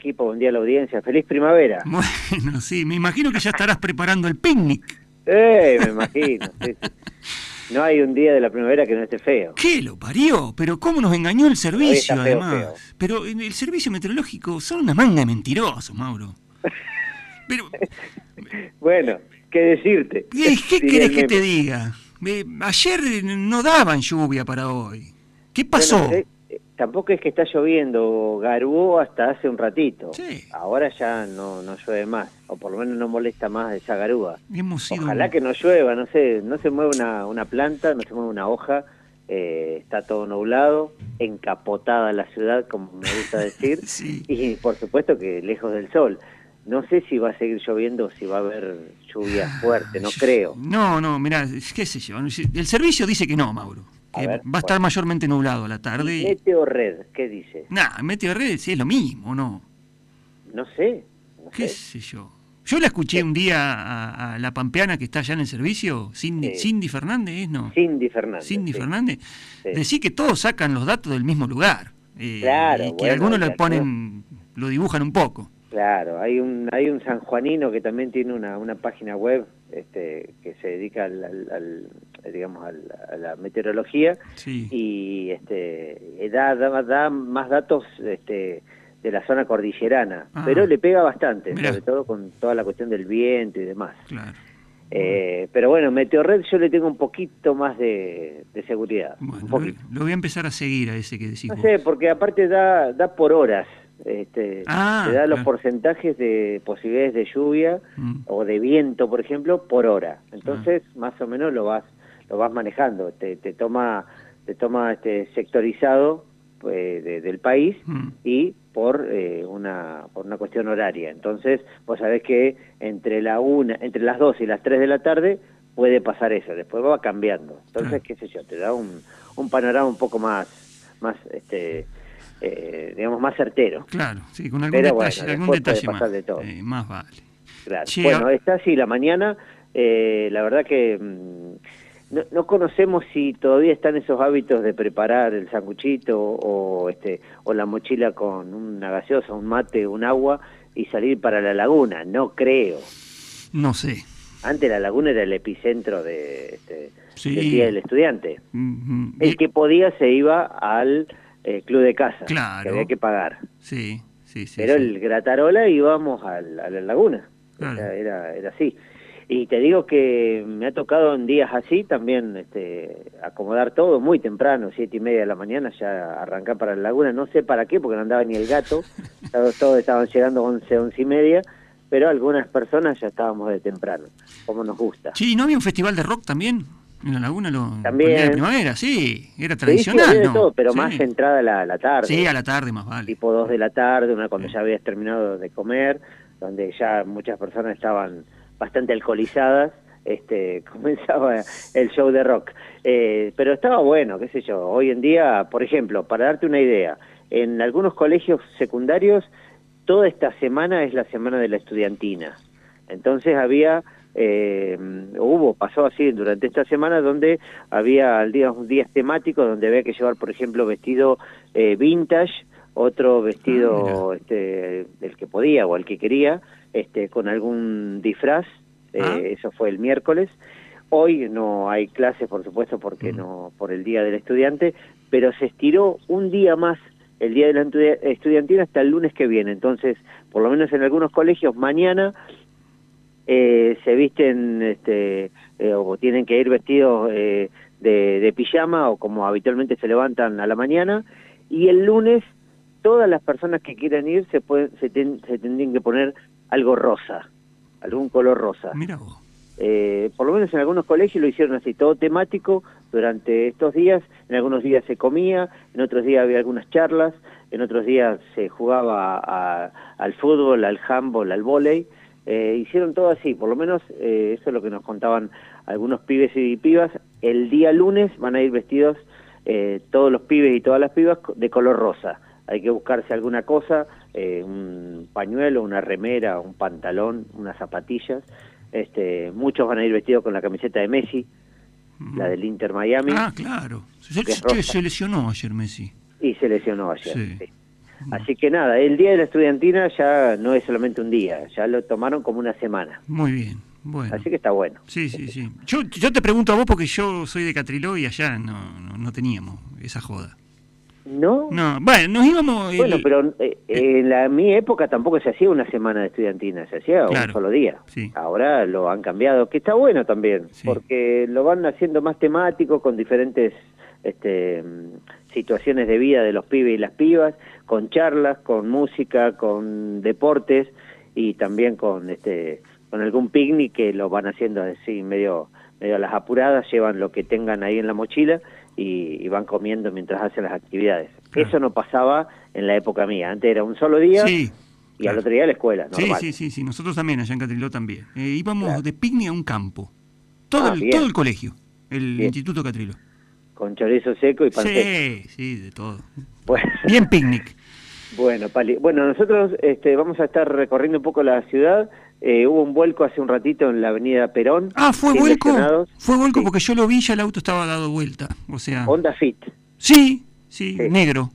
equipo, buen día a la audiencia. Feliz primavera. Bueno, sí, me imagino que ya estarás preparando el picnic. Eh, me imagino. sí, sí. No hay un día de la primavera que no esté feo. ¿Qué lo parió? Pero cómo nos engañó el servicio, feo, además. feo. Pero el servicio meteorológico son una manga de mentirosos, Mauro. Pero, Bueno, ¿qué decirte? ¿qué, qué querés que te diga? Eh, ayer no daban lluvia para hoy. ¿Qué pasó? Bueno, eh, tampoco es que está lloviendo, garuó hasta hace un ratito. Sí. Ahora ya no, no llueve más, o por lo menos no molesta más esa garúa. Hemos sido... Ojalá que no llueva, no sé, no se mueve una, una planta, no se mueve una hoja, eh, está todo nublado, encapotada la ciudad, como me gusta decir, Sí. y por supuesto que lejos del sol. No sé si va a seguir lloviendo o si va a haber lluvia fuerte, no creo. No, no, mirá, qué sé yo. El servicio dice que no, Mauro. Que ver, va a estar bueno. mayormente nublado a la tarde. y- Meteo Red, ¿qué dice? Nah, Meteo Red sí es lo mismo, ¿no? No sé. no ¿Qué sé. sé yo? Yo la escuché un día a, a la pampeana que está allá en el servicio, Cindy, Sí. Cindy Fernández, ¿es, ¿no? Cindy Fernández. Cindy sí. Fernández. Sí. Decir que todos sacan los datos del mismo lugar. eh, Claro, y que bueno, algunos acá- ponen, lo dibujan un poco. Claro, hay un hay un sanjuanino que también tiene una, una página web este, que se dedica al, al- al, digamos al- a la meteorología Sí. y este da, da, da más datos este, de la zona cordillerana, Ah. pero le pega bastante, Mirá. sobre todo con toda la cuestión del viento y demás. Claro. Eh, pero bueno, Meteorred yo le tengo un poquito más de, de seguridad. Bueno, un lo, voy a empezar a seguir a ese que decís No vos. sé, porque aparte da, da por horas. Este, Ah, te da los porcentajes de posibilidades de lluvia Mm. o de viento, por ejemplo, por hora. Entonces, más o menos lo vas lo vas manejando. Te, te toma te toma este sectorizado pues, de- del país Mm. y por eh, una por una cuestión horaria. Entonces, vos sabés que entre la una, entre las 2 y las 3 de la tarde puede pasar eso, después va cambiando. Entonces, qué sé yo, te da un, un panorama un poco más más este eh, digamos más certero. Claro, sí, con algún Pero detalle, bueno, algún detalle más. de todo. Eh, más vale. Claro. Che, bueno, está así la mañana. eh, la verdad que mm, no, no conocemos si todavía están esos hábitos de preparar el sanguchito o este o la mochila con una gaseosa, un mate, un agua y salir para la laguna. No creo. No sé. Antes la laguna era el epicentro de, este, Sí. del día del estudiante. El que podía se iba al eh, club de casa, Claro. que había que pagar. Sí, sí, sí. Pero sí. el Gratarola íbamos al- a la laguna. Claro. Sea, era, era así. Y te digo que me ha tocado en días así también este, acomodar todo muy temprano, siete y media de la mañana, ya arrancar para la laguna. No sé para qué, porque no andaba ni el gato. todos, todos estaban llegando once, once y media, pero algunas personas ya estábamos de temprano, como nos gusta. Sí, ¿no había un festival de rock también? En la laguna, lo, También. de primavera, sí, era Sí, sí, tradicional, ¿no? todo, pero Sí. más entrada la, la tarde. Sí, a la tarde más vale. tipo 2 de la tarde, una cuando Sí. ya habías terminado de comer, donde ya muchas personas estaban bastante alcoholizadas, este comenzaba el show de rock. Eh, pero estaba bueno, qué sé yo, hoy en día, por ejemplo, para darte una idea, en algunos colegios secundarios, toda esta semana es la semana de la estudiantina. Entonces había, eh, hubo, pasó así durante esta semana donde había digamos, días temáticos donde había que llevar, por ejemplo, vestido eh, vintage, otro vestido Ah, este, el que podía o el que quería, este, con algún disfraz, eh, Ah. eso fue el miércoles. Hoy no hay clases, por supuesto, porque Mm. no por el Día del Estudiante, pero se estiró un día más el Día de la Estu- Estudiantina hasta el lunes que viene. Entonces, por lo menos en algunos colegios, mañana eh, se visten este, eh, o tienen que ir vestidos eh, de, de pijama o como habitualmente se levantan a la mañana y el lunes todas las personas que quieran ir se pueden se, ten- se tendrían que poner algo rosa algún color rosa Mira vos. eh, por lo menos en algunos colegios lo hicieron así, todo temático durante estos días. En algunos días se comía, en otros días había algunas charlas, en otros días se jugaba a- al fútbol, al handball, al vóley. Eh, hicieron todo así, por lo menos eh, eso es lo que nos contaban algunos pibes y pibas. El día lunes van a ir vestidos eh, todos los pibes y todas las pibas de color rosa. Hay que buscarse alguna cosa, eh, un pañuelo, una remera, un pantalón, unas zapatillas. Este, muchos van a ir vestidos con la camiseta de Messi, la del Inter Miami, Ah, claro. Se, lesionó ayer Messi. y se lesionó ayer. Sí. sí. Así que nada, el Día de la Estudiantina ya no es solamente un día, ya lo tomaron como una semana. Muy bien. Bueno. Así que está bueno. Sí, sí, sí. Yo, yo te pregunto a vos porque yo soy de Catriló y allá no, no, no teníamos esa joda. ¿No? No, bueno, nos íbamos... el- Bueno, pero eh, en la, mi época tampoco se hacía una semana de estudiantina, se hacía Claro. un solo día. Sí. Ahora lo han cambiado, que está bueno también, Sí. porque lo van haciendo más temático con diferentes este, situaciones de vida de los pibes y las pibas, con charlas, con música, con deportes y también con este con algún picnic que lo van haciendo así medio medio a las apuradas, llevan lo que tengan ahí en la mochila y, y van comiendo mientras hacen las actividades. Claro. Eso no pasaba en la época mía, antes era un solo día Sí. y al otro día a la escuela, Sí, normal. sí, sí, sí, nosotros también, allá en Catriló también. Eh, íbamos Claro. de picnic a un campo. Todo, Ah, el, todo el colegio, el Bien. Instituto Catriló. Con chorizo seco y pan. Sí, sí, de todo. Bueno, Bien picnic. bueno, Pali. Bueno, nosotros este, vamos a estar recorriendo un poco la ciudad. Eh, hubo un vuelco hace un ratito en la avenida Perón. Ah, fue vuelco. lesionados. Fue vuelco Sí. porque yo lo vi, ya el auto estaba dado vuelta. O sea, Honda Fit. sí, sí, Sí. negro.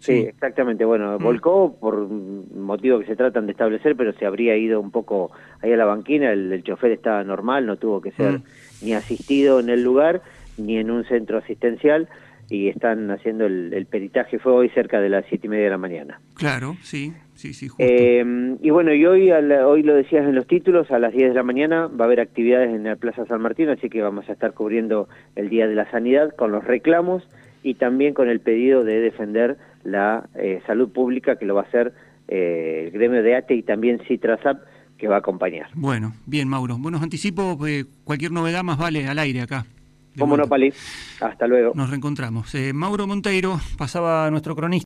Sí, exactamente. Bueno, Mm. volcó por motivo que se tratan de establecer, pero se habría ido un poco ahí a la banquina. El, el chofer estaba normal, no tuvo que ser Mm. ni asistido en el lugar ni en un centro asistencial. Y están haciendo el, el peritaje. Fue hoy cerca de las siete y media de la mañana. Claro, sí, sí, sí, justo. Eh, y bueno, y hoy, a la- hoy lo decías en los títulos, a las 10 de la mañana va a haber actividades en la Plaza San Martín, así que vamos a estar cubriendo el Día de la Sanidad con los reclamos y también con el pedido de defender la eh, salud pública que lo va a hacer eh, el gremio de ATE y también Citrasap que va a acompañar. Bueno, bien, Mauro. Buenos anticipos, eh, cualquier novedad más vale al aire acá. De ¿Cómo no. Pali? Hasta luego. Nos reencontramos. Eh, Mauro Monteiro pasaba nuestro cronista.